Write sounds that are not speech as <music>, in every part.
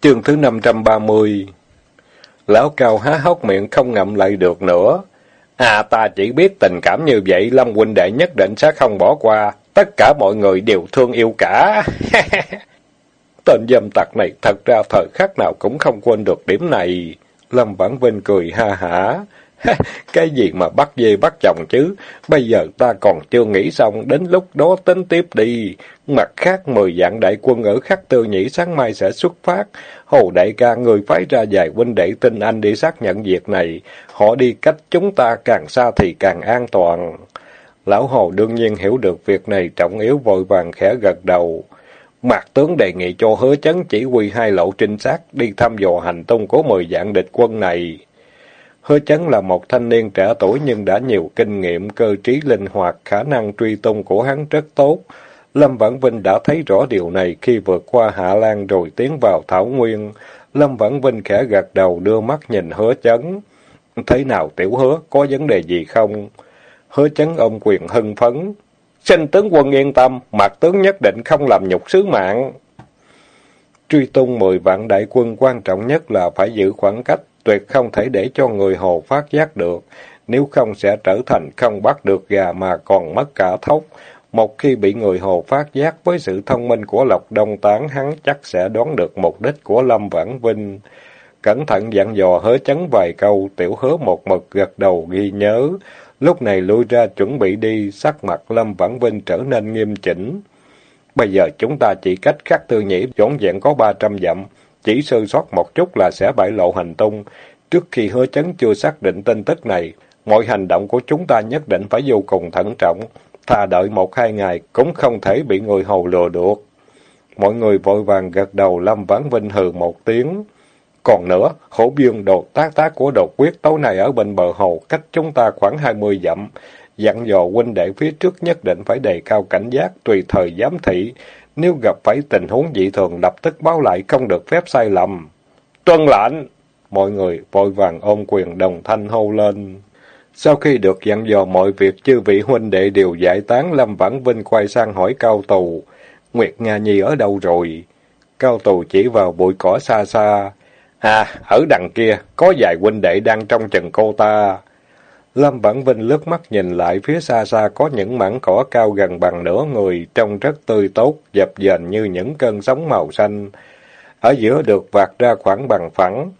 Chương thứ 530 Lão cao há hốc miệng không ngậm lại được nữa. À ta chỉ biết tình cảm như vậy, Lâm huynh đệ nhất định sẽ không bỏ qua. Tất cả mọi người đều thương yêu cả. <laughs> Tên dâm tặc này thật ra thời khắc nào cũng không quên được điểm này. Lâm Vãn Vinh cười ha hả. <laughs> cái gì mà bắt dê bắt chồng chứ? Bây giờ ta còn chưa nghĩ xong, đến lúc đó tính tiếp đi. Mặt khác, mười dạng đại quân ở khắc tư nhĩ sáng mai sẽ xuất phát. Hồ đại ca người phái ra vài huynh đệ tin anh đi xác nhận việc này. Họ đi cách chúng ta càng xa thì càng an toàn. Lão Hồ đương nhiên hiểu được việc này trọng yếu vội vàng khẽ gật đầu. Mạc tướng đề nghị cho hứa chấn chỉ huy hai lộ trinh sát đi thăm dò hành tung của mười dạng địch quân này. Hứa chấn là một thanh niên trẻ tuổi nhưng đã nhiều kinh nghiệm, cơ trí linh hoạt, khả năng truy tung của hắn rất tốt. Lâm Vãn Vinh đã thấy rõ điều này khi vượt qua Hạ Lan rồi tiến vào Thảo Nguyên. Lâm Vãn Vinh khẽ gật đầu đưa mắt nhìn hứa chấn. Thế nào tiểu hứa, có vấn đề gì không? Hứa chấn ông quyền hưng phấn. Xin tướng quân yên tâm, mặt tướng nhất định không làm nhục sứ mạng. Truy tung mười vạn đại quân quan trọng nhất là phải giữ khoảng cách, tuyệt không thể để cho người hồ phát giác được, nếu không sẽ trở thành không bắt được gà mà còn mất cả thóc. Một khi bị người hồ phát giác với sự thông minh của Lộc Đông Tán hắn chắc sẽ đoán được mục đích của Lâm Vãn Vinh. Cẩn thận dặn dò hớ chấn vài câu, tiểu hứa một mực gật đầu ghi nhớ. Lúc này lui ra chuẩn bị đi, sắc mặt Lâm Vãn Vinh trở nên nghiêm chỉnh. Bây giờ chúng ta chỉ cách khắc tư nhĩ dõn dẹn có ba trăm dặm, chỉ sơ sót một chút là sẽ bại lộ hành tung. Trước khi hứa chấn chưa xác định tin tức này, mọi hành động của chúng ta nhất định phải vô cùng thận trọng. Thà đợi một hai ngày cũng không thể bị người hầu lừa được. Mọi người vội vàng gật đầu Lâm Vãn Vinh hừ một tiếng. Còn nữa, hổ dương đột tác tác của đột quyết tối nay ở bên bờ hồ cách chúng ta khoảng hai mươi dặm. Dặn dò huynh đệ phía trước nhất định phải đề cao cảnh giác, tùy thời giám thị. Nếu gặp phải tình huống dị thường lập tức báo lại không được phép sai lầm. Tuân lệnh! Mọi người vội vàng ôm quyền đồng thanh hô lên. Sau khi được dặn dò mọi việc, chư vị huynh đệ đều giải tán, Lâm Vãn Vinh quay sang hỏi Cao Tù. Nguyệt Nga Nhi ở đâu rồi? Cao Tù chỉ vào bụi cỏ xa xa. À, ở đằng kia, có vài huynh đệ đang trong chừng cô ta. Lâm Bản Vinh lướt mắt nhìn lại phía xa xa có những mảng cỏ cao gần bằng nửa người, trông rất tươi tốt, dập dềnh như những cơn sóng màu xanh. Ở giữa được vạt ra khoảng bằng phẳng.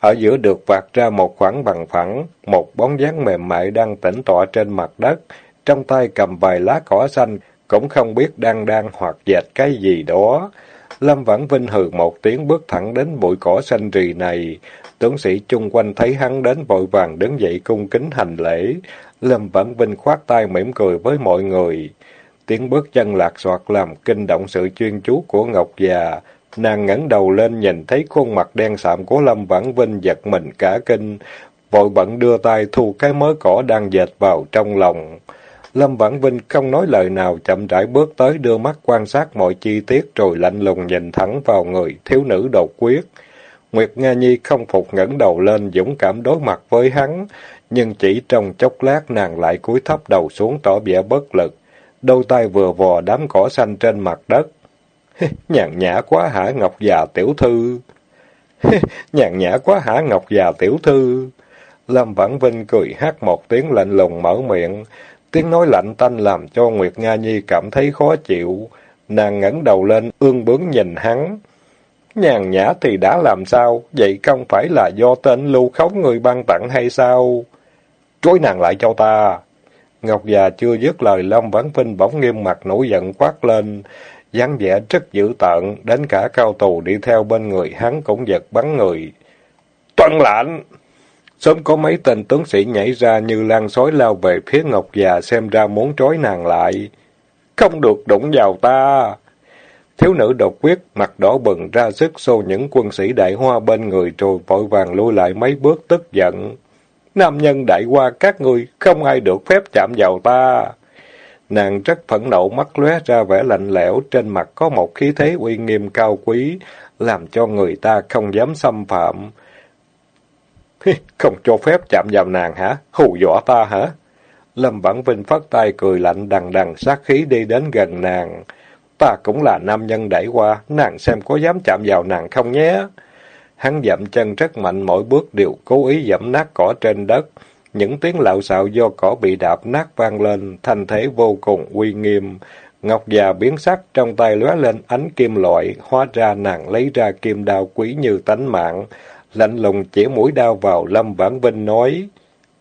Ở giữa được vạt ra một khoảng bằng phẳng, một bóng dáng mềm mại đang tĩnh tọa trên mặt đất, trong tay cầm vài lá cỏ xanh, cũng không biết đang đang hoặc dệt cái gì đó. Lâm Vãn Vinh hừ một tiếng bước thẳng đến bụi cỏ xanh rì này. Tướng sĩ chung quanh thấy hắn đến vội vàng đứng dậy cung kính hành lễ. Lâm Vãn Vinh khoát tay mỉm cười với mọi người. Tiếng bước chân lạc soạt làm kinh động sự chuyên chú của Ngọc già. Nàng ngẩng đầu lên nhìn thấy khuôn mặt đen sạm của Lâm Vãn Vinh giật mình cả kinh. Vội bận đưa tay thu cái mớ cỏ đang dệt vào trong lòng. Lâm Vãn Vinh không nói lời nào, chậm rãi bước tới đưa mắt quan sát mọi chi tiết rồi lạnh lùng nhìn thẳng vào người thiếu nữ đột quyết. Nguyệt Nga Nhi không phục ngẩng đầu lên dũng cảm đối mặt với hắn, nhưng chỉ trong chốc lát nàng lại cúi thấp đầu xuống tỏ vẻ bất lực, đôi tay vừa vò đám cỏ xanh trên mặt đất. <laughs> Nhàn nhã quá hả Ngọc già tiểu thư? <laughs> Nhàn nhã quá hả Ngọc già tiểu thư? Lâm Vãn Vinh cười hát một tiếng lạnh lùng mở miệng, Tiếng nói lạnh tanh làm cho Nguyệt Nga Nhi cảm thấy khó chịu. Nàng ngẩng đầu lên, ương bướng nhìn hắn. Nhàn nhã thì đã làm sao? Vậy không phải là do tên lưu khống người ban tặng hay sao? Trối nàng lại cho ta. Ngọc già chưa dứt lời Lâm Vãn Vinh bỗng nghiêm mặt nổi giận quát lên. dáng vẻ rất dữ tợn, đến cả cao tù đi theo bên người hắn cũng giật bắn người. Tuân lạnh! Sớm có mấy tên tướng sĩ nhảy ra như lan sói lao về phía Ngọc già xem ra muốn trói nàng lại. Không được đụng vào ta! Thiếu nữ độc quyết, mặt đỏ bừng ra sức xô những quân sĩ đại hoa bên người rồi vội vàng lui lại mấy bước tức giận. Nam nhân đại hoa các ngươi, không ai được phép chạm vào ta. Nàng rất phẫn nộ mắt lóe ra vẻ lạnh lẽo, trên mặt có một khí thế uy nghiêm cao quý, làm cho người ta không dám xâm phạm. <laughs> Không cho phép chạm vào nàng hả? Hù dọa ta hả? Lâm Vãn Vinh phát tay cười lạnh đằng đằng sát khí đi đến gần nàng. Ta cũng là nam nhân đẩy qua, nàng xem có dám chạm vào nàng không nhé. Hắn dậm chân rất mạnh mỗi bước đều cố ý dẫm nát cỏ trên đất. Những tiếng lạo xạo do cỏ bị đạp nát vang lên, thanh thế vô cùng uy nghiêm. Ngọc già biến sắc trong tay lóe lên ánh kim loại, hóa ra nàng lấy ra kim đao quý như tánh mạng. Lạnh lùng chỉ mũi đao vào Lâm Vãn Vinh nói,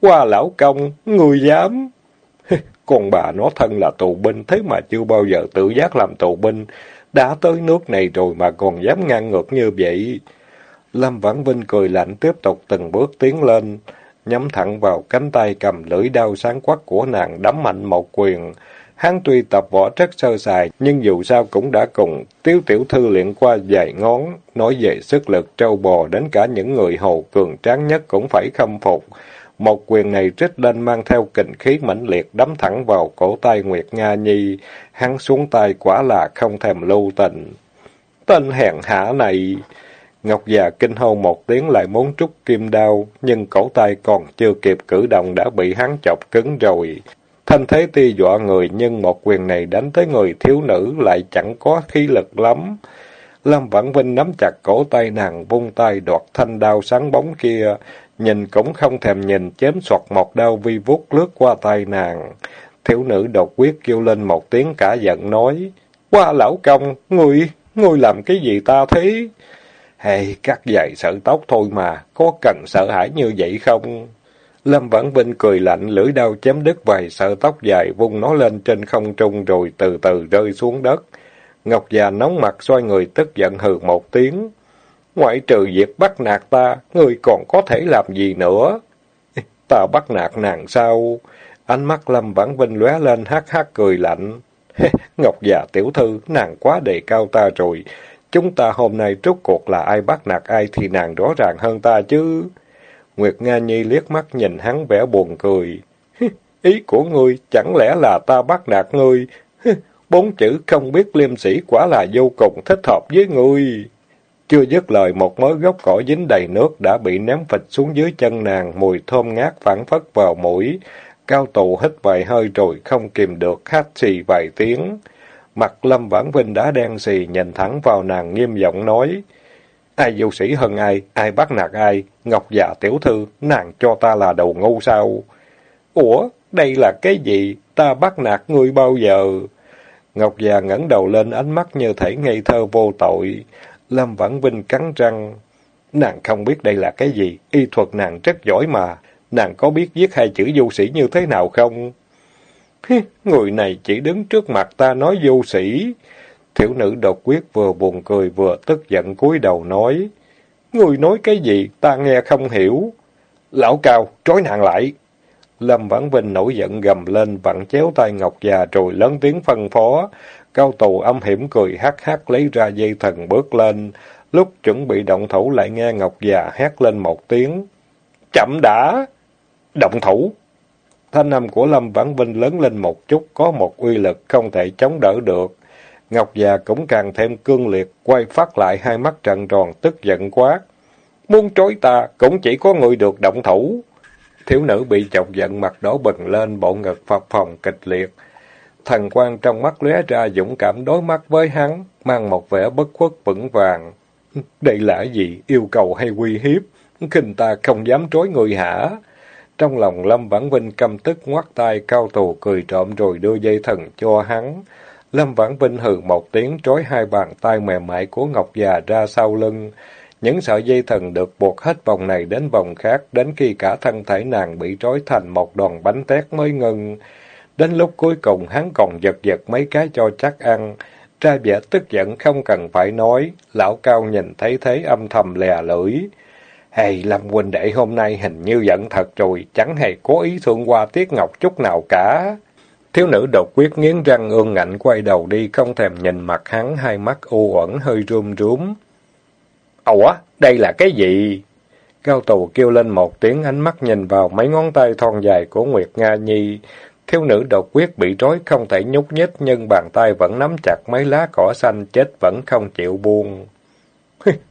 qua lão công, người dám. <laughs> Còn bà nó thân là tù binh, thế mà chưa bao giờ tự giác làm tù binh. Đã tới nước này rồi mà còn dám ngang ngược như vậy. Lâm Vãn Vinh cười lạnh tiếp tục từng bước tiến lên, nhắm thẳng vào cánh tay cầm lưỡi đao sáng quắc của nàng đấm mạnh một quyền. Hắn tuy tập võ rất sơ sài, nhưng dù sao cũng đã cùng Tiếu Tiểu Thư luyện qua vài ngón, nói về sức lực trâu bò đến cả những người hầu cường tráng nhất cũng phải khâm phục. Một quyền này trích lên mang theo kình khí mãnh liệt đấm thẳng vào cổ tay Nguyệt Nga Nhi, hắn xuống tay quả là không thèm lưu tình. Tên hèn hạ này! Ngọc già kinh hô một tiếng lại muốn trút kim đao, nhưng cổ tay còn chưa kịp cử động đã bị hắn chọc cứng rồi. Thanh thế ti dọa người nhưng một quyền này đánh tới người thiếu nữ lại chẳng có khí lực lắm. Lâm Vãn Vinh nắm chặt cổ tay nàng vung tay đoạt thanh đao sáng bóng kia, nhìn cũng không thèm nhìn chém soạt một đao vi vút lướt qua tay nàng. Thiếu nữ đột quyết kêu lên một tiếng cả giận nói, Qua lão công, ngươi, ngươi làm cái gì ta thế? Hay, cắt dài sợ tóc thôi mà, có cần sợ hãi như vậy không? Lâm Vãn Vinh cười lạnh, lưỡi đao chém đứt vài sợi tóc dài, vung nó lên trên không trung rồi từ từ rơi xuống đất. Ngọc già nóng mặt xoay người tức giận hừ một tiếng. Ngoại trừ việc bắt nạt ta, người còn có thể làm gì nữa? <laughs> ta bắt nạt nàng sao? Ánh mắt Lâm Vãn Vinh lóe lên hát hát cười lạnh. <laughs> Ngọc già tiểu thư, nàng quá đề cao ta rồi. Chúng ta hôm nay rốt cuộc là ai bắt nạt ai thì nàng rõ ràng hơn ta chứ. Nguyệt Nga Nhi liếc mắt nhìn hắn vẻ buồn cười. <laughs> Ý của ngươi chẳng lẽ là ta bắt nạt ngươi? <laughs> Bốn chữ không biết liêm sĩ quả là vô cùng thích hợp với ngươi. Chưa dứt lời một mớ gốc cỏ dính đầy nước đã bị ném phịch xuống dưới chân nàng, mùi thơm ngát phản phất vào mũi. Cao tù hít vài hơi rồi không kìm được hát xì vài tiếng. Mặt Lâm Vãn Vinh đã đen xì nhìn thẳng vào nàng nghiêm giọng nói. Ai vô sĩ hơn ai, ai bắt nạt ai, Ngọc già tiểu thư, nàng cho ta là đầu ngu sao? Ủa, đây là cái gì? Ta bắt nạt ngươi bao giờ? Ngọc già ngẩng đầu lên ánh mắt như thể ngây thơ vô tội. Lâm Vãn Vinh cắn răng. Nàng không biết đây là cái gì, y thuật nàng rất giỏi mà. Nàng có biết viết hai chữ vô sĩ như thế nào không? Người này chỉ đứng trước mặt ta nói vô sĩ. Thiểu nữ đột quyết vừa buồn cười vừa tức giận cúi đầu nói. Người nói cái gì, ta nghe không hiểu. Lão cao, trói nàng lại. Lâm Vãn Vinh nổi giận gầm lên, vặn chéo tay Ngọc già rồi lớn tiếng phân phó. Cao tù âm hiểm cười hát hát lấy ra dây thần bước lên. Lúc chuẩn bị động thủ lại nghe Ngọc già hét lên một tiếng. Chậm đã! Động thủ! Thanh âm của Lâm Vãn Vinh lớn lên một chút, có một uy lực không thể chống đỡ được. Ngọc già cũng càng thêm cương liệt, quay phát lại hai mắt trần tròn, tức giận quá. Muốn trói ta, cũng chỉ có người được động thủ. Thiếu nữ bị chọc giận mặt đỏ bừng lên, bộ ngực phập phồng kịch liệt. Thần quan trong mắt lóe ra dũng cảm đối mắt với hắn, mang một vẻ bất khuất vững vàng. Đây là gì? Yêu cầu hay uy hiếp? Kinh ta không dám trói người hả? Trong lòng Lâm Vãn Vinh căm tức ngoắt tay cao tù cười trộm rồi đưa dây thần cho hắn. Lâm Vãn Vinh hừ một tiếng trói hai bàn tay mềm mại của Ngọc già ra sau lưng. Những sợi dây thần được buộc hết vòng này đến vòng khác, đến khi cả thân thể nàng bị trói thành một đòn bánh tét mới ngừng. Đến lúc cuối cùng hắn còn giật giật mấy cái cho chắc ăn. Ra vẻ tức giận không cần phải nói, lão cao nhìn thấy thế âm thầm lè lưỡi. Hey, Lâm huynh đệ hôm nay hình như giận thật rồi, chẳng hề cố ý thương qua Tiết Ngọc chút nào cả. Thiếu nữ độc quyết nghiến răng ương ngạnh quay đầu đi, không thèm nhìn mặt hắn, hai mắt u uẩn hơi run rúm. Ủa, đây là cái gì? Cao tù kêu lên một tiếng ánh mắt nhìn vào mấy ngón tay thon dài của Nguyệt Nga Nhi. Thiếu nữ độc quyết bị trói không thể nhúc nhích nhưng bàn tay vẫn nắm chặt mấy lá cỏ xanh chết vẫn không chịu buông.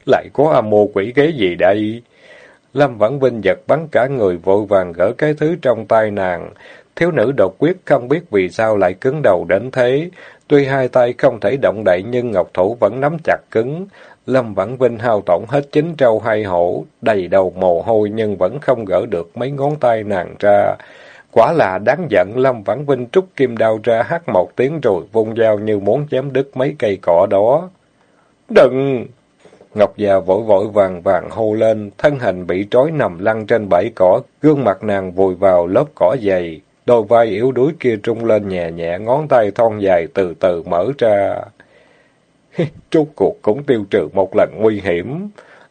Lại có âm mô quỷ kế gì đây? Lâm Vãn Vinh giật bắn cả người vội vàng gỡ cái thứ trong tay nàng. Thiếu nữ độc quyết không biết vì sao lại cứng đầu đến thế. Tuy hai tay không thể động đậy nhưng ngọc thủ vẫn nắm chặt cứng. Lâm Vãn Vinh hao tổn hết chính trâu hai hổ, đầy đầu mồ hôi nhưng vẫn không gỡ được mấy ngón tay nàng ra. Quả là đáng giận, Lâm Vãn Vinh trúc kim đao ra hát một tiếng rồi vung dao như muốn chém đứt mấy cây cỏ đó. Đừng! Ngọc già vội vội vàng vàng hô lên, thân hình bị trói nằm lăn trên bãi cỏ, gương mặt nàng vùi vào lớp cỏ dày. Đôi vai yếu đuối kia trung lên nhẹ nhẹ, ngón tay thon dài từ từ mở ra. <laughs> Trút cuộc cũng tiêu trừ một lần nguy hiểm.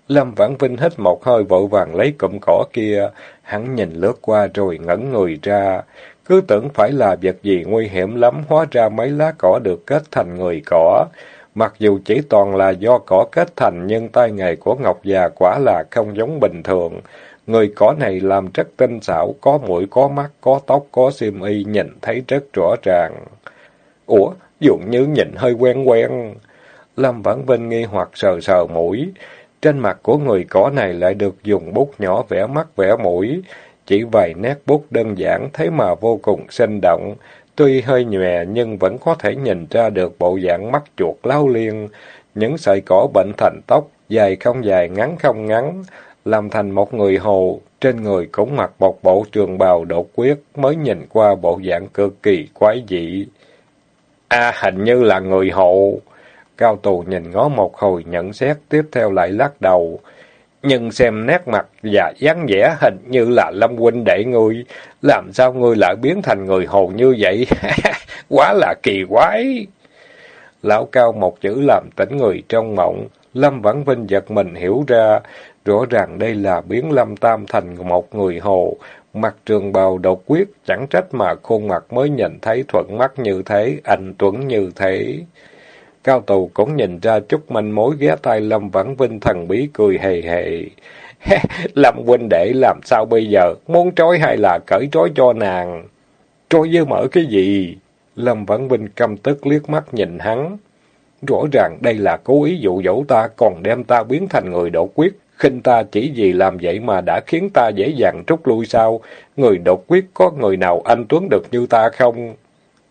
Lâm Vãn Vinh hít một hơi vội vàng lấy cụm cỏ kia, hắn nhìn lướt qua rồi ngẩn người ra. Cứ tưởng phải là vật gì nguy hiểm lắm, hóa ra mấy lá cỏ được kết thành người cỏ. Mặc dù chỉ toàn là do cỏ kết thành, nhưng tay nghề của Ngọc già quả là không giống bình thường. Người cỏ này làm rất tinh xảo, có mũi, có mắt, có tóc, có xiêm y, nhìn thấy rất rõ ràng. Ủa, dường như nhìn hơi quen quen. Lâm Vãn Vinh nghi hoặc sờ sờ mũi. Trên mặt của người cỏ này lại được dùng bút nhỏ vẽ mắt vẽ mũi. Chỉ vài nét bút đơn giản thế mà vô cùng sinh động. Tuy hơi nhòe nhưng vẫn có thể nhìn ra được bộ dạng mắt chuột lao liên. Những sợi cỏ bệnh thành tóc, dài không dài, ngắn không ngắn, làm thành một người hồ. Trên người cũng mặc một bộ trường bào đột quyết, mới nhìn qua bộ dạng cực kỳ quái dị. À, hình như là người hồ. Cao tù nhìn ngó một hồi nhận xét, tiếp theo lại lắc đầu. Nhưng xem nét mặt và dáng vẻ hình như là Lâm huynh đệ ngươi, làm sao ngươi lại biến thành người hồ như vậy? <laughs> Quá là kỳ quái! Lão Cao một chữ làm tỉnh người trong mộng, Lâm Vãn Vinh giật mình hiểu ra, rõ ràng đây là biến Lâm Tam thành một người hồ, mặt trường bào độc quyết, chẳng trách mà khuôn mặt mới nhìn thấy thuận mắt như thế, anh Tuấn như thế. Cao tù cũng nhìn ra chút manh mối ghé tay Lâm Vãn Vinh thần bí cười hề hề. <laughs> Lâm huynh đệ làm sao bây giờ? Muốn trói hay là cởi trói cho nàng? Trói với mở cái gì? Lâm Vãn Vinh căm tức liếc mắt nhìn hắn. Rõ ràng đây là cố ý dụ dỗ ta, còn đem ta biến thành người đột quyết khinh ta chỉ vì làm vậy mà đã khiến ta dễ dàng trút lui sao? Người đột quyết có người nào anh Tuấn được như ta không?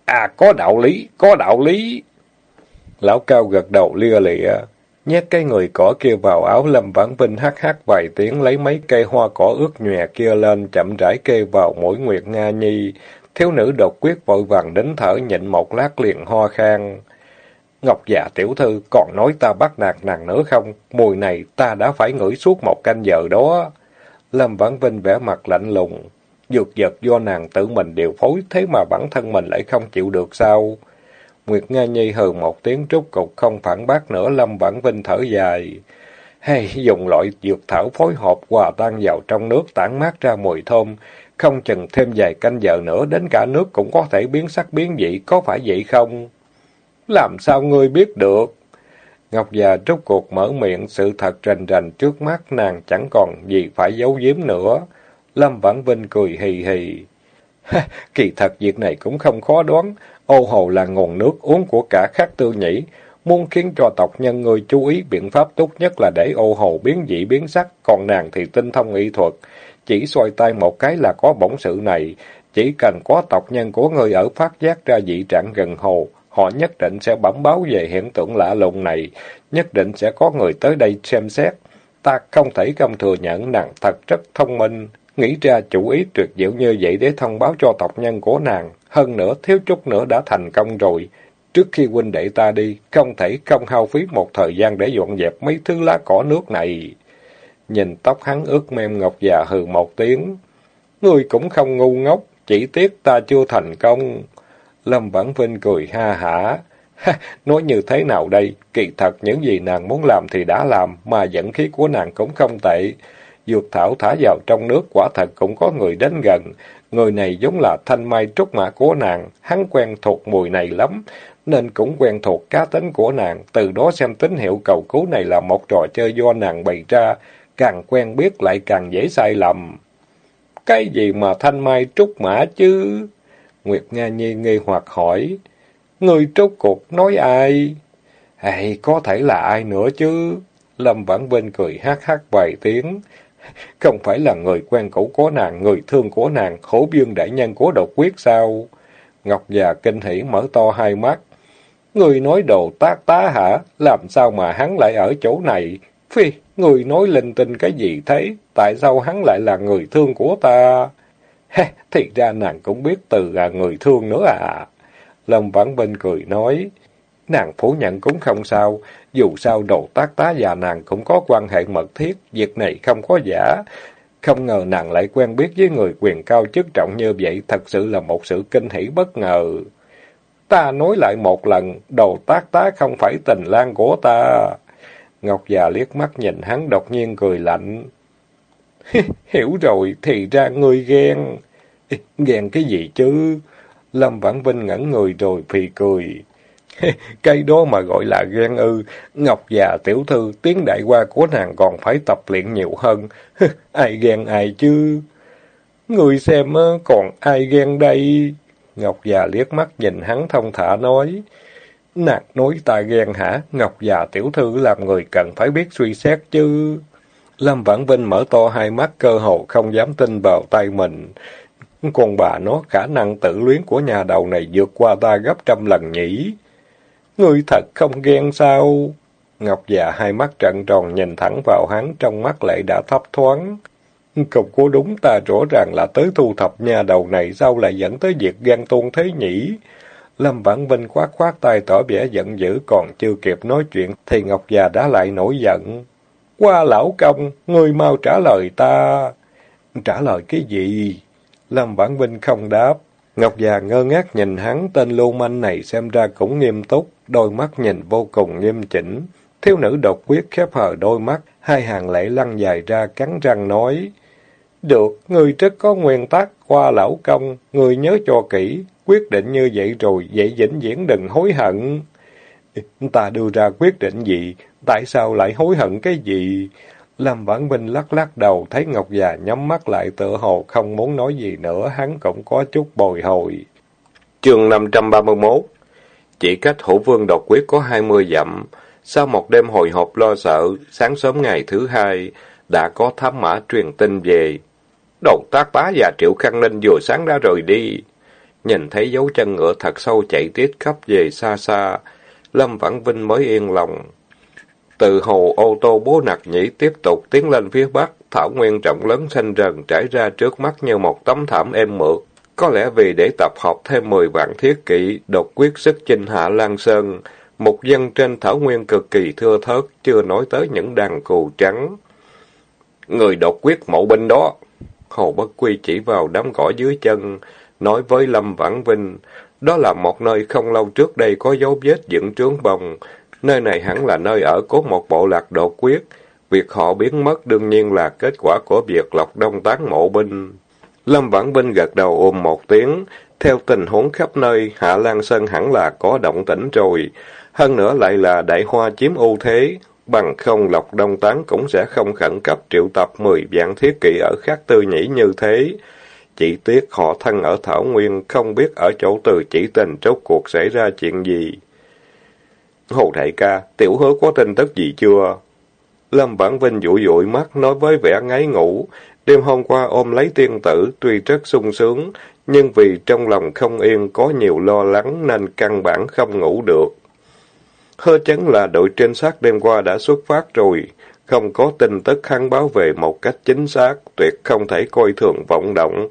À, có đạo lý, có đạo lý. Lão cao gật đầu lia lịa, nhét cái người cỏ kia vào áo Lâm Vãn Vinh hát hát vài tiếng lấy mấy cây hoa cỏ ướt nhòe kia lên chậm rãi kê vào mỗi Nguyệt Nga Nhi. Thiếu nữ đột quyết vội vàng đến thở nhịn một lát liền ho khan. Ngọc già tiểu thư còn nói ta bắt nạt nàng nữa không? Mùi này ta đã phải ngửi suốt một canh giờ đó. Lâm Vãn Vinh vẻ mặt lạnh lùng. Dược vật do nàng tự mình điều phối, thế mà bản thân mình lại không chịu được sao? Nguyệt Nga Nhi hừ một tiếng trúc cục không phản bác nữa, Lâm Vãn Vinh thở dài. Hay, dùng loại dược thảo phối hợp hòa tan vào trong nước tản mát ra mùi thơm, không chừng thêm vài canh giờ nữa đến cả nước cũng có thể biến sắc biến dị, có phải vậy không? Làm sao ngươi biết được? Ngọc già trúc cuộc mở miệng, sự thật rành rành trước mắt nàng chẳng còn gì phải giấu giếm nữa. Lâm Vãn Vinh cười hì hì. <laughs> Kỳ thật việc này cũng không khó đoán, Ô hồ là nguồn nước uống của cả khắc tư nhĩ Muốn khiến cho tộc nhân người chú ý biện pháp tốt nhất là để ô hồ biến dị biến sắc, còn nàng thì tinh thông y thuật. Chỉ xoay tay một cái là có bổng sự này. Chỉ cần có tộc nhân của người ở phát giác ra dị trạng gần hồ, họ nhất định sẽ bẩm báo về hiện tượng lạ lùng này, nhất định sẽ có người tới đây xem xét. Ta không thể không thừa nhận nàng thật rất thông minh, nghĩ ra chủ ý tuyệt diệu như vậy để thông báo cho tộc nhân của nàng. Hơn nữa, thiếu chút nữa đã thành công rồi. Trước khi huynh đệ ta đi, không thể không hao phí một thời gian để dọn dẹp mấy thứ lá cỏ nước này. Nhìn tóc hắn ướt mềm ngọc già hừ một tiếng. Ngươi cũng không ngu ngốc, chỉ tiếc ta chưa thành công. Lâm Vãn Vinh cười ha hả. Nói như thế nào đây? Kỳ thật những gì nàng muốn làm thì đã làm, mà dẫn khí của nàng cũng không tệ. Dược thảo thả vào trong nước quả thật cũng có người đến gần. Người này giống là thanh mai trúc mã của nàng, hắn quen thuộc mùi này lắm, nên cũng quen thuộc cá tính của nàng. Từ đó xem tín hiệu cầu cứu này là một trò chơi do nàng bày ra, càng quen biết lại càng dễ sai lầm. Cái gì mà thanh mai trúc mã chứ? Nguyệt Nga Nhi nghi hoặc hỏi. Người trốt cuộc nói ai? Hay có thể là ai nữa chứ? Lâm Vãn Vinh cười hát hát vài tiếng. <laughs> Không phải là người quen cũ của nàng, người thương của nàng, khổ dương đại nhân của độc quyết sao? Ngọc già kinh hỉ mở to hai mắt. Người nói đồ tác tá hả? Làm sao mà hắn lại ở chỗ này? Phi, người nói linh tinh cái gì thế? Tại sao hắn lại là người thương của ta? Thì ra nàng cũng biết từ à, người thương nữa à. Lâm Vãn Vinh cười nói, nàng phủ nhận cũng không sao, dù sao đồ tác tá và nàng cũng có quan hệ mật thiết, việc này không có giả. Không ngờ nàng lại quen biết với người quyền cao chức trọng như vậy, thật sự là một sự kinh hỉ bất ngờ. Ta nói lại một lần, đồ tác tá không phải tình lang của ta. Ngọc già liếc mắt nhìn hắn đột nhiên cười lạnh. <laughs> Hiểu rồi, thì ra ngươi ghen. Ghen cái gì chứ? Lâm Vãn Vinh ngẩn người rồi phì cười. <laughs> Cái đó mà gọi là ghen ư. Ngọc già tiểu thư, tiếng đại qua của nàng còn phải tập luyện nhiều hơn. <laughs> ai ghen ai chứ? Người xem còn ai ghen đây? Ngọc già liếc mắt nhìn hắn thông thả nói. Nàng nói ta ghen hả? Ngọc già tiểu thư làm người cần phải biết suy xét chứ. Lâm Vãn Vinh mở to hai mắt, cơ hồ không dám tin vào tay mình. Con bà nó, khả năng tự luyến của nhà đầu này vượt qua ta gấp trăm lần nhỉ. Ngươi thật không ghen sao? Ngọc già hai mắt trận tròn nhìn thẳng vào hắn, trong mắt lệ đã thấp thoáng. Cục của đúng, ta rõ ràng là tới thu thập nhà đầu này, sao lại dẫn tới việc ghen tuôn thế nhỉ? Lâm Vãn Vinh khoát khoát tay, tỏ vẻ giận dữ, còn chưa kịp nói chuyện, thì Ngọc già đã lại nổi giận. Qua lão công, ngươi mau trả lời ta. Trả lời cái gì? Lâm Vãn Vinh không đáp. Ngọc già ngơ ngác nhìn hắn, tên lưu manh này xem ra cũng nghiêm túc, đôi mắt nhìn vô cùng nghiêm chỉnh. Thiếu nữ độc quyết khép hờ đôi mắt, hai hàng lệ lăn dài ra cắn răng nói. Được, người rất có nguyên tắc, qua lão công, người nhớ cho kỹ, quyết định như vậy rồi, vậy vĩnh viễn đừng hối hận. Ta đưa ra quyết định gì, tại sao lại hối hận cái gì? Lâm Vãn Vinh lắc lắc đầu, thấy Ngọc già nhắm mắt lại tựa hồ không muốn nói gì nữa, hắn cũng có chút bồi hồi. Chương 531 Chỉ cách hổ vương độc quyết có hai mươi dặm. Sau một đêm hồi hộp lo sợ, sáng sớm ngày thứ hai, đã có thám mã truyền tin về. Đồn tác bá và Triệu Khăn Ninh vừa sáng đã rời đi. Nhìn thấy dấu chân ngựa thật sâu chạy tiết khắp về xa xa, Lâm Vãn Vinh mới yên lòng. Từ hồ ô tô bố nặc nhĩ tiếp tục tiến lên phía bắc, thảo nguyên rộng lớn xanh rần trải ra trước mắt như một tấm thảm êm mượt. Có lẽ vì để tập hợp thêm mười vạn thiết kỵ, đột quyết sức chinh hạ Lan Sơn, một dân trên thảo nguyên cực kỳ thưa thớt, chưa nói tới những đàn cù trắng. Người đột quyết mộ binh đó, Hồ Bất Quy chỉ vào đám cỏ dưới chân, nói với Lâm Vãn Vinh, đó là một nơi không lâu trước đây có dấu vết dựng trướng bồng, Nơi này hẳn là nơi ở của một bộ lạc đột quyết. Việc họ biến mất đương nhiên là kết quả của việc lọc đông tán mộ binh. Lâm Vãn Binh gật đầu ôm một tiếng. Theo tình huống khắp nơi, Hạ Lan Sơn hẳn là có động tĩnh rồi. Hơn nữa lại là đại hoa chiếm ưu thế. Bằng không lọc đông tán cũng sẽ không khẩn cấp triệu tập 10 vạn thiết kỵ ở khác tư nhĩ như thế. Chỉ tiếc họ thân ở Thảo Nguyên, không biết ở chỗ từ chỉ tình rốt cuộc xảy ra chuyện gì. Hồ đại ca, tiểu hứa có tin tức gì chưa? Lâm Vãn Vinh dụi dụi mắt nói với vẻ ngáy ngủ. Đêm hôm qua ôm lấy tiên tử, tuy rất sung sướng, nhưng vì trong lòng không yên có nhiều lo lắng nên căn bản không ngủ được. Hơ chấn là đội trinh sát đêm qua đã xuất phát rồi, không có tin tức hắn báo về một cách chính xác, tuyệt không thể coi thường vọng động.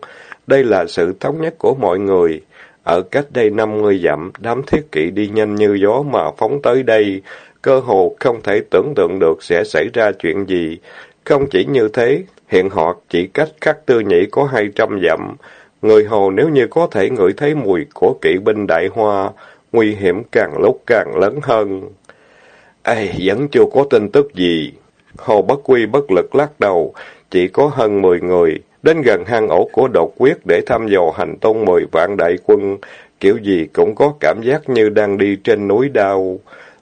Đây là sự thống nhất của mọi người. Ở cách đây năm mươi dặm, đám thiết kỵ đi nhanh như gió mà phóng tới đây, cơ hồ không thể tưởng tượng được sẽ xảy ra chuyện gì. Không chỉ như thế, hiện họ chỉ cách khắc tư nhĩ có hai trăm dặm. Người hồ nếu như có thể ngửi thấy mùi của kỵ binh đại hoa, nguy hiểm càng lúc càng lớn hơn. Ê, vẫn chưa có tin tức gì. Hồ Bất Quy bất lực lắc đầu, chỉ có hơn mười người, đến gần hang ổ của đột quyết để thăm dò hành tung mười vạn đại quân, kiểu gì cũng có cảm giác như đang đi trên núi đao.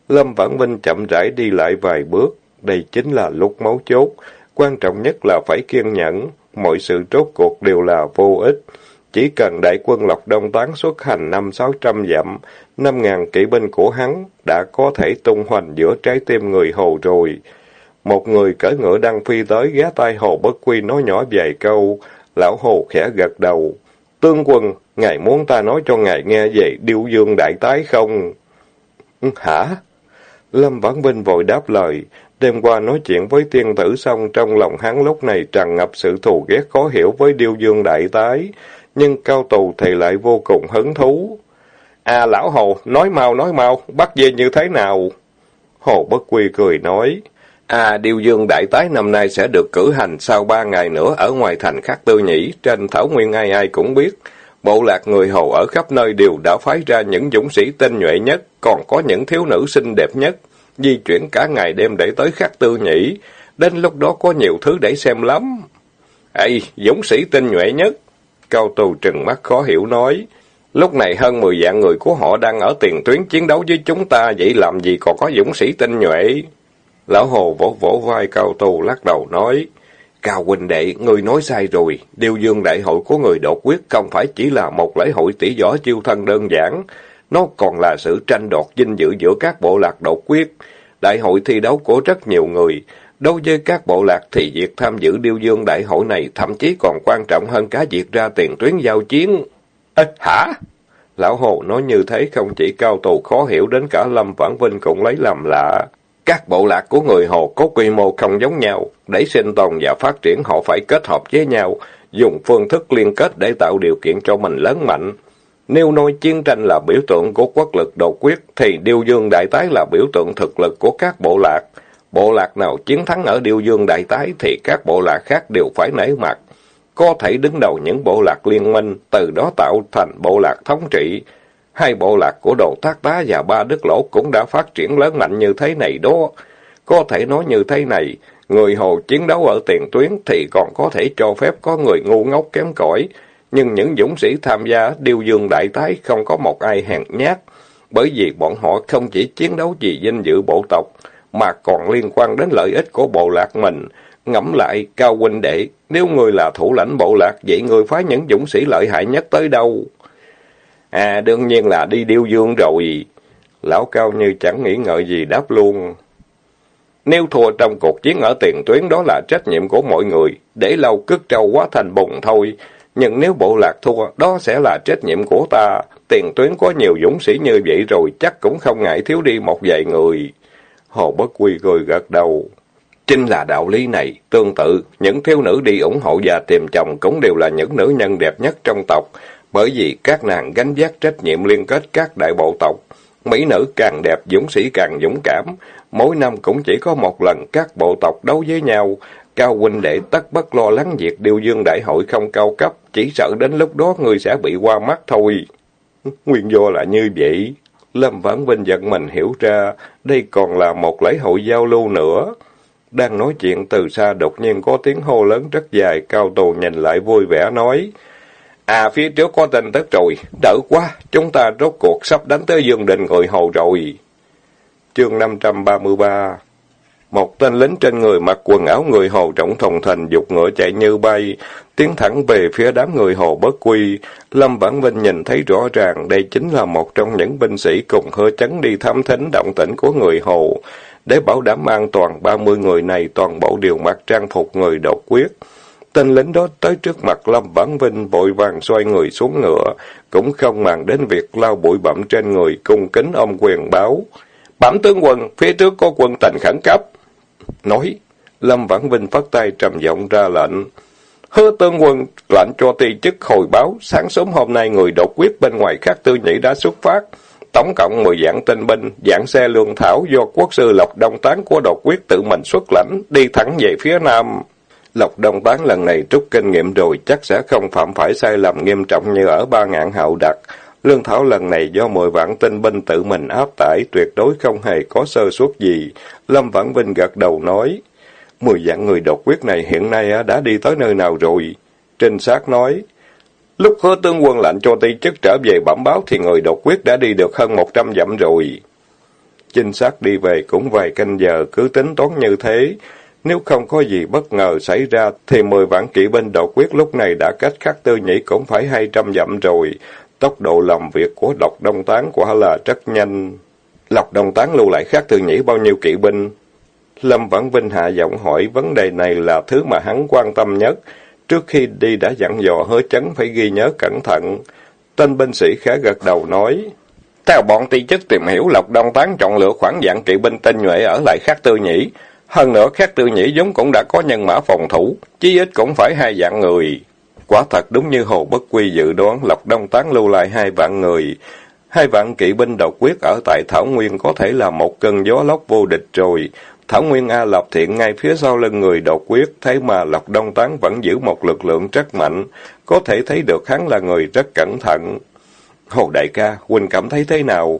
Lâm Vãn Vinh chậm rãi đi lại vài bước, đây chính là lúc máu chốt, quan trọng nhất là phải kiên nhẫn, mọi sự rốt cuộc đều là vô ích. Chỉ cần đại quân Lộc Đông tán xuất hành năm sáu trăm dặm, năm ngàn kỵ binh của hắn đã có thể tung hoành giữa trái tim người hầu rồi. Một người cởi ngựa đang phi tới ghé tay Hồ Bất Quy nói nhỏ vài câu. Lão Hồ khẽ gật đầu. Tương quân, ngài muốn ta nói cho ngài nghe về điêu dương đại tái không? Ừ, hả? Lâm Vãn Vinh vội đáp lời. Đêm qua nói chuyện với tiên tử xong, trong lòng hắn lúc này tràn ngập sự thù ghét khó hiểu với điêu dương đại tái. Nhưng cao tù thì lại vô cùng hứng thú. À lão Hồ, nói mau nói mau, bắt về như thế nào? Hồ Bất Quy cười nói. À, Điêu Dương Đại Tái năm nay sẽ được cử hành sau ba ngày nữa ở ngoài thành Khắc Tư Nhĩ, trên Thảo Nguyên ai ai cũng biết. Bộ lạc người Hồ ở khắp nơi đều đã phái ra những dũng sĩ tinh nhuệ nhất, còn có những thiếu nữ xinh đẹp nhất, di chuyển cả ngày đêm để tới Khắc Tư Nhĩ. Đến lúc đó có nhiều thứ để xem lắm. Ê, dũng sĩ tinh nhuệ nhất! Cao tù trừng mắt khó hiểu nói. Lúc này hơn 10 vạn người của họ đang ở tiền tuyến chiến đấu với chúng ta, vậy làm gì còn có dũng sĩ tinh nhuệ? Lão Hồ vỗ vỗ vai cao Tu lắc đầu nói, Cao huynh đệ, người nói sai rồi, điều dương đại hội của người đột quyết không phải chỉ là một lễ hội tỷ võ chiêu thân đơn giản, nó còn là sự tranh đoạt dinh dự giữa các bộ lạc đột quyết. Đại hội thi đấu của rất nhiều người, đối với các bộ lạc thì việc tham dự điêu dương đại hội này thậm chí còn quan trọng hơn cả việc ra tiền tuyến giao chiến. Ê, hả? Lão Hồ nói như thế không chỉ cao tù khó hiểu đến cả Lâm Vãn Vinh cũng lấy làm lạ. Các bộ lạc của người Hồ có quy mô không giống nhau, để sinh tồn và phát triển họ phải kết hợp với nhau, dùng phương thức liên kết để tạo điều kiện cho mình lớn mạnh. Nếu nói chiến tranh là biểu tượng của quốc lực đột quyết, thì Điêu Dương Đại Tái là biểu tượng thực lực của các bộ lạc. Bộ lạc nào chiến thắng ở Điêu Dương Đại Tái thì các bộ lạc khác đều phải nể mặt. Có thể đứng đầu những bộ lạc liên minh, từ đó tạo thành bộ lạc thống trị. Hai bộ lạc của Đồ Thác Tá và Ba Đức Lỗ cũng đã phát triển lớn mạnh như thế này đó. Có thể nói như thế này, người Hồ chiến đấu ở tiền tuyến thì còn có thể cho phép có người ngu ngốc kém cỏi, nhưng những dũng sĩ tham gia điêu dương đại tái không có một ai hèn nhát, bởi vì bọn họ không chỉ chiến đấu vì danh dự bộ tộc, mà còn liên quan đến lợi ích của bộ lạc mình. Ngẫm lại, Cao huynh đệ, nếu người là thủ lãnh bộ lạc, vậy người phái những dũng sĩ lợi hại nhất tới đâu? À, đương nhiên là đi điêu dương rồi. Lão Cao như chẳng nghĩ ngợi gì đáp luôn. Nếu thua trong cuộc chiến ở tiền tuyến đó là trách nhiệm của mọi người, để lâu cất trâu quá thành bùng thôi. Nhưng nếu bộ lạc thua, đó sẽ là trách nhiệm của ta. Tiền tuyến có nhiều dũng sĩ như vậy rồi, chắc cũng không ngại thiếu đi một vài người. Hồ Bất Quy cười gật đầu. Chính là đạo lý này. Tương tự, những thiếu nữ đi ủng hộ và tìm chồng cũng đều là những nữ nhân đẹp nhất trong tộc bởi vì các nàng gánh vác trách nhiệm liên kết các đại bộ tộc. Mỹ nữ càng đẹp, dũng sĩ càng dũng cảm. Mỗi năm cũng chỉ có một lần các bộ tộc đấu với nhau. Cao huynh đệ tất bất lo lắng việc điều dương đại hội không cao cấp, chỉ sợ đến lúc đó người sẽ bị qua mắt thôi. <laughs> Nguyên do là như vậy. Lâm Vãn Vinh giận mình hiểu ra, đây còn là một lễ hội giao lưu nữa. Đang nói chuyện từ xa đột nhiên có tiếng hô lớn rất dài, cao tù nhìn lại vui vẻ nói. À, phía trước có tin tức rồi. Đỡ quá, chúng ta rốt cuộc sắp đánh tới dương đình người Hồ rồi. Chương 533 Một tên lính trên người mặc quần áo người Hồ trọng thùng thành dục ngựa chạy như bay, tiến thẳng về phía đám người Hồ bất quy. Lâm Vãn Vinh nhìn thấy rõ ràng đây chính là một trong những binh sĩ cùng hứa chấn đi thám thính động tĩnh của người Hồ. Để bảo đảm an toàn, 30 người này toàn bộ đều mặc trang phục người độc quyết. Tên lính đó tới trước mặt Lâm Bản Vinh vội vàng xoay người xuống ngựa, cũng không màng đến việc lau bụi bặm trên người, cung kính ông quyền báo. Bẩm tướng quân, phía trước có quân tình khẩn cấp. Nói, Lâm Vãn Vinh phát tay trầm giọng ra lệnh. Hứa tướng quân lệnh cho ti chức hồi báo, sáng sớm hôm nay người đột quyết bên ngoài khác tư nhĩ đã xuất phát. Tổng cộng 10 dạng tinh binh, dạng xe lương thảo do quốc sư Lộc Đông Tán của đột quyết tự mình xuất lãnh, đi thẳng về phía nam. Lộc Đông Tán lần này rút kinh nghiệm rồi chắc sẽ không phạm phải sai lầm nghiêm trọng như ở ba ngạn hậu đặc. Lương Thảo lần này do mười vạn tinh binh tự mình áp tải, tuyệt đối không hề có sơ suất gì. Lâm Vãn Vinh gật đầu nói, mười vạn người độc quyết này hiện nay đã đi tới nơi nào rồi? Trinh sát nói, lúc hứa tướng quân lệnh cho ti chức trở về bẩm báo thì người độc quyết đã đi được hơn một trăm dặm rồi. Trinh sát đi về cũng vài canh giờ, cứ tính toán như thế. Nếu không có gì bất ngờ xảy ra, thì mười vạn kỵ binh độc quyết lúc này đã cách khắc tư nhĩ cũng phải hai trăm dặm rồi. Tốc độ làm việc của Lộc Đông Tán quả là rất nhanh. Lộc Đông Tán lưu lại khắc tư nhĩ bao nhiêu kỵ binh? Lâm Vãn Vinh hạ giọng hỏi vấn đề này là thứ mà hắn quan tâm nhất. Trước khi đi đã dặn dò hứa chấn phải ghi nhớ cẩn thận. Tên binh sĩ khá gật đầu nói, Theo bọn ti chức tìm hiểu, Lộc Đông Tán chọn lựa khoảng dạng kỵ binh tinh nhuệ ở lại khác tư nhĩ. Hơn nữa, khác tự nhĩ giống cũng đã có nhân mã phòng thủ, chí ít cũng phải hai dạng người. Quả thật đúng như Hồ Bất Quy dự đoán, Lộc Đông Tán lưu lại hai vạn người. Hai vạn kỵ binh độc quyết ở tại Thảo Nguyên có thể là một cơn gió lốc vô địch rồi. Thảo Nguyên A Lập Thiện ngay phía sau lưng người độc quyết, thấy mà Lộc Đông Tán vẫn giữ một lực lượng rất mạnh, có thể thấy được hắn là người rất cẩn thận. Hồ đại ca, Huynh cảm thấy thế nào?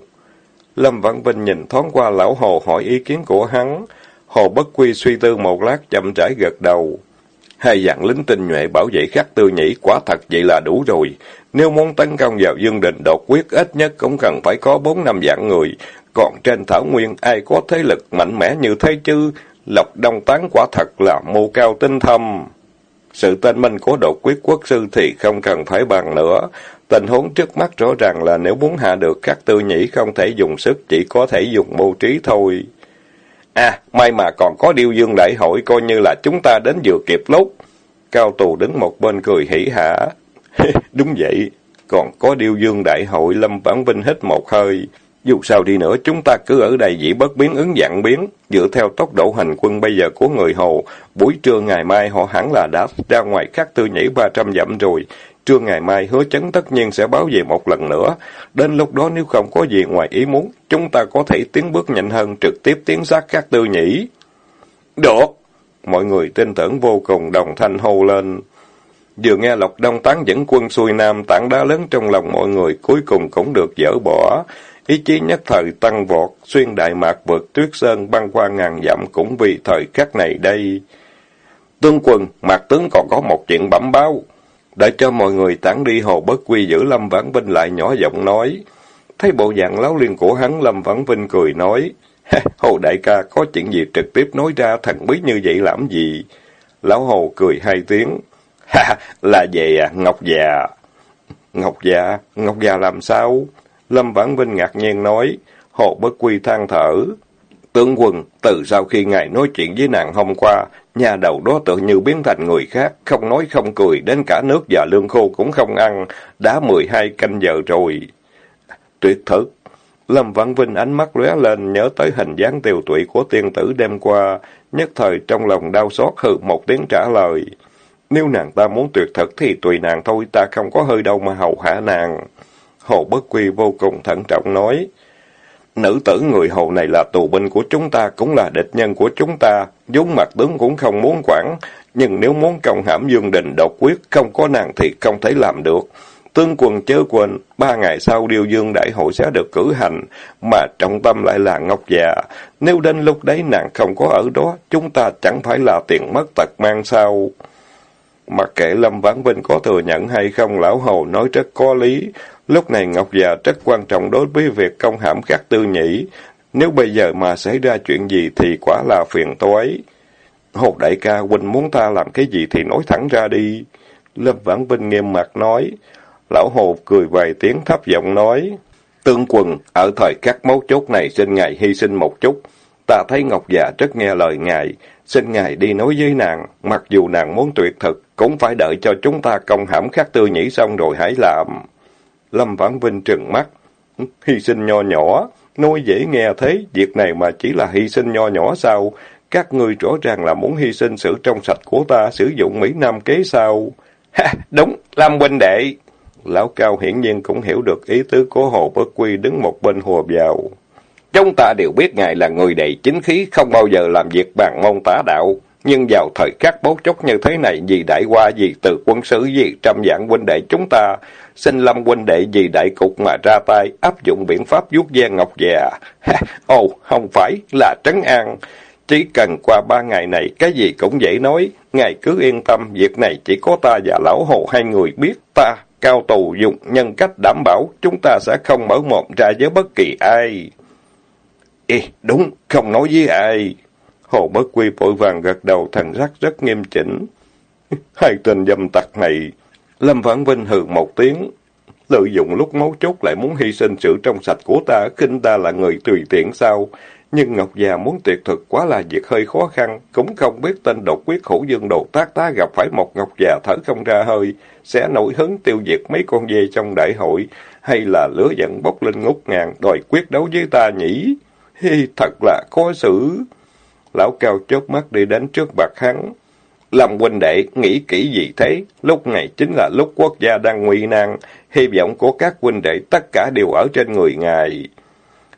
Lâm Văn Vinh nhìn thoáng qua lão Hồ hỏi ý kiến của hắn. Hồ Bất Quy suy tư một lát chậm rãi gật đầu. Hai dạng lính tinh nhuệ bảo vệ khắc tư nhĩ quả thật vậy là đủ rồi. Nếu muốn tấn công vào dương đình đột quyết ít nhất cũng cần phải có bốn năm dạng người. Còn trên thảo nguyên ai có thế lực mạnh mẽ như thế chứ? Lộc Đông Tán quả thật là mưu cao tinh thâm. Sự tên minh của đột quyết quốc sư thì không cần phải bàn nữa. Tình huống trước mắt rõ ràng là nếu muốn hạ được các tư nhĩ không thể dùng sức, chỉ có thể dùng mưu trí thôi. À, may mà còn có điêu dương đại hội coi như là chúng ta đến vừa kịp lúc. Cao tù đứng một bên cười hỉ hả. <laughs> Đúng vậy, còn có điêu dương đại hội Lâm Vãn Vinh hít một hơi. Dù sao đi nữa, chúng ta cứ ở đây dĩ bất biến ứng dạng biến, dựa theo tốc độ hành quân bây giờ của người Hồ. Buổi trưa ngày mai họ hẳn là đã ra ngoài khắc tư nhảy 300 dặm rồi. Trưa ngày mai hứa chấn tất nhiên sẽ báo về một lần nữa. Đến lúc đó nếu không có gì ngoài ý muốn, chúng ta có thể tiến bước nhanh hơn trực tiếp tiến sát các tư nhĩ. Được! Mọi người tin tưởng vô cùng đồng thanh hô lên. Vừa nghe Lộc Đông tán dẫn quân xuôi Nam, tảng đá lớn trong lòng mọi người cuối cùng cũng được dỡ bỏ. Ý chí nhất thời tăng vọt, xuyên đại mạc vượt tuyết sơn băng qua ngàn dặm cũng vì thời khắc này đây. Tướng quân, mạc tướng còn có một chuyện bẩm báo đã cho mọi người tản đi hồ bất quy giữ Lâm Vãn Vinh lại nhỏ giọng nói. Thấy bộ dạng láo liên của hắn, Lâm Vãn Vinh cười nói. Hồ đại ca có chuyện gì trực tiếp nói ra thần bí như vậy làm gì? Lão Hồ cười hai tiếng. <laughs> Ha, là về à, Ngọc già. Ngọc già, Ngọc già làm sao? Lâm Vãn Vinh ngạc nhiên nói. Hồ bất quy than thở. Tướng quân, từ sau khi ngài nói chuyện với nàng hôm qua, nhà đầu đó tự như biến thành người khác, không nói không cười, đến cả nước và lương khô cũng không ăn, đã mười hai canh giờ rồi. Tuyệt thực, Lâm Văn Vinh ánh mắt lóe lên, nhớ tới hình dáng tiều tụy của tiên tử đêm qua, nhất thời trong lòng đau xót hừ một tiếng trả lời. Nếu nàng ta muốn tuyệt thực thì tùy nàng thôi, ta không có hơi đâu mà hầu hạ nàng. Hồ Bất Quy vô cùng thận trọng nói. Nữ tử người hầu này là tù binh của chúng ta, cũng là địch nhân của chúng ta, vốn mặt tướng cũng không muốn quản, nhưng nếu muốn công hãm dương đình độc quyết, không có nàng thì không thể làm được. Tướng quân chớ quên, ba ngày sau điều dương đại hội sẽ được cử hành, mà trọng tâm lại là Ngọc già. Nếu đến lúc đấy nàng không có ở đó, chúng ta chẳng phải là tiền mất tật mang sao. Mặc kệ Lâm Vãn Vinh có thừa nhận hay không, lão hầu nói rất có lý. Lúc này Ngọc già rất quan trọng đối với việc công hãm các tư nhĩ. Nếu bây giờ mà xảy ra chuyện gì thì quả là phiền toái. Hồ đại ca, huynh muốn ta làm cái gì thì nói thẳng ra đi. Lâm Vãn Vinh nghiêm mặt nói. Lão Hồ cười vài tiếng thấp giọng nói. Tương quần ở thời khắc mấu chốt này xin ngài hy sinh một chút. Ta thấy Ngọc già rất nghe lời ngài. Xin ngài đi nói với nàng, mặc dù nàng muốn tuyệt thực, cũng phải đợi cho chúng ta công hãm khắc tư nhĩ xong rồi hãy làm. Lâm Vãn Vinh trừng mắt. Hy sinh nho nhỏ, nói dễ nghe thế, việc này mà chỉ là hy sinh nho nhỏ sao? Các ngươi rõ ràng là muốn hy sinh sự trong sạch của ta, sử dụng Mỹ Nam kế sao? Ha, đúng, Lâm huynh đệ. Lão Cao hiển nhiên cũng hiểu được ý tứ của Hồ Bất Quy đứng một bên hùa vào. Chúng ta đều biết ngài là người đầy chính khí, không bao giờ làm việc bằng môn tả đạo. Nhưng vào thời khắc bố chốc như thế này, vì đại qua, vì từ quân sứ, vì trăm dạng huynh đệ chúng ta, xin lâm huynh đệ vì đại cục mà ra tay, áp dụng biện pháp vuốt ve ngọc già. <laughs> Ồ, không phải, là trấn an. Chỉ cần qua ba ngày này, cái gì cũng dễ nói. Ngài cứ yên tâm, việc này chỉ có ta và lão hồ hai người biết. Ta, cao tù dùng nhân cách đảm bảo, chúng ta sẽ không mở mồm ra với bất kỳ ai. Ê, đúng, không nói với ai. Hồ Bất Quy vội vàng gật đầu thần sắc rất nghiêm chỉnh. <laughs> Hai tên dâm tặc này. Lâm Vãn Vinh hừ một tiếng. Lợi dụng lúc máu chốt lại muốn hy sinh sự trong sạch của ta, khinh ta là người tùy tiện sao? Nhưng Ngọc già muốn tuyệt thực quá là việc hơi khó khăn, cũng không biết tên đột quyết hữu dương đồ tác tá gặp phải một Ngọc già thở không ra hơi, sẽ nổi hứng tiêu diệt mấy con dê trong đại hội, hay là lửa giận bốc lên ngút ngàn, đòi quyết đấu với ta nhỉ? Hi, thật là khó xử. Lão cao chớp mắt đi đến trước mặt hắn. Lâm huynh đệ, nghĩ kỹ gì thế? Lúc này chính là lúc quốc gia đang nguy nan. Hy vọng của các huynh đệ tất cả đều ở trên người ngài.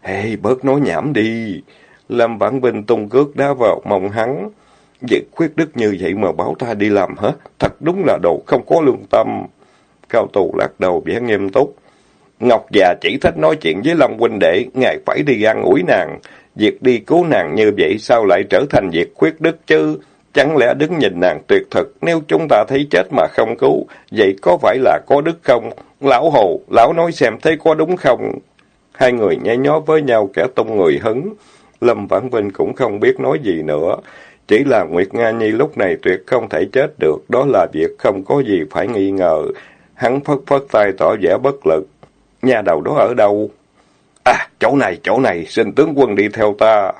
Hey, bớt nói nhảm đi. Lâm Vãn Vinh tung cước đá vào mông hắn. Việc khuyết đức như vậy mà bảo ta đi làm hết. Thật đúng là đồ không có lương tâm. Cao tù lắc đầu vẻ nghiêm túc. Ngọc già chỉ thích nói chuyện với Lâm huynh đệ, ngài phải đi ăn ủi nàng. Việc đi cứu nàng như vậy sao lại trở thành việc khuyết đức chứ? Chẳng lẽ đứng nhìn nàng tuyệt thực, nếu chúng ta thấy chết mà không cứu, vậy có phải là có đức không? Lão Hồ, lão nói xem thấy có đúng không? Hai người nhai nhó với nhau kẻ tung người hứng. Lâm Vãn Vinh cũng không biết nói gì nữa. Chỉ là Nguyệt Nga Nhi lúc này tuyệt không thể chết được, đó là việc không có gì phải nghi ngờ. Hắn phất phất tay tỏ vẻ bất lực. Nhà đầu đó ở đâu? À, chỗ này, chỗ này, xin tướng quân đi theo ta.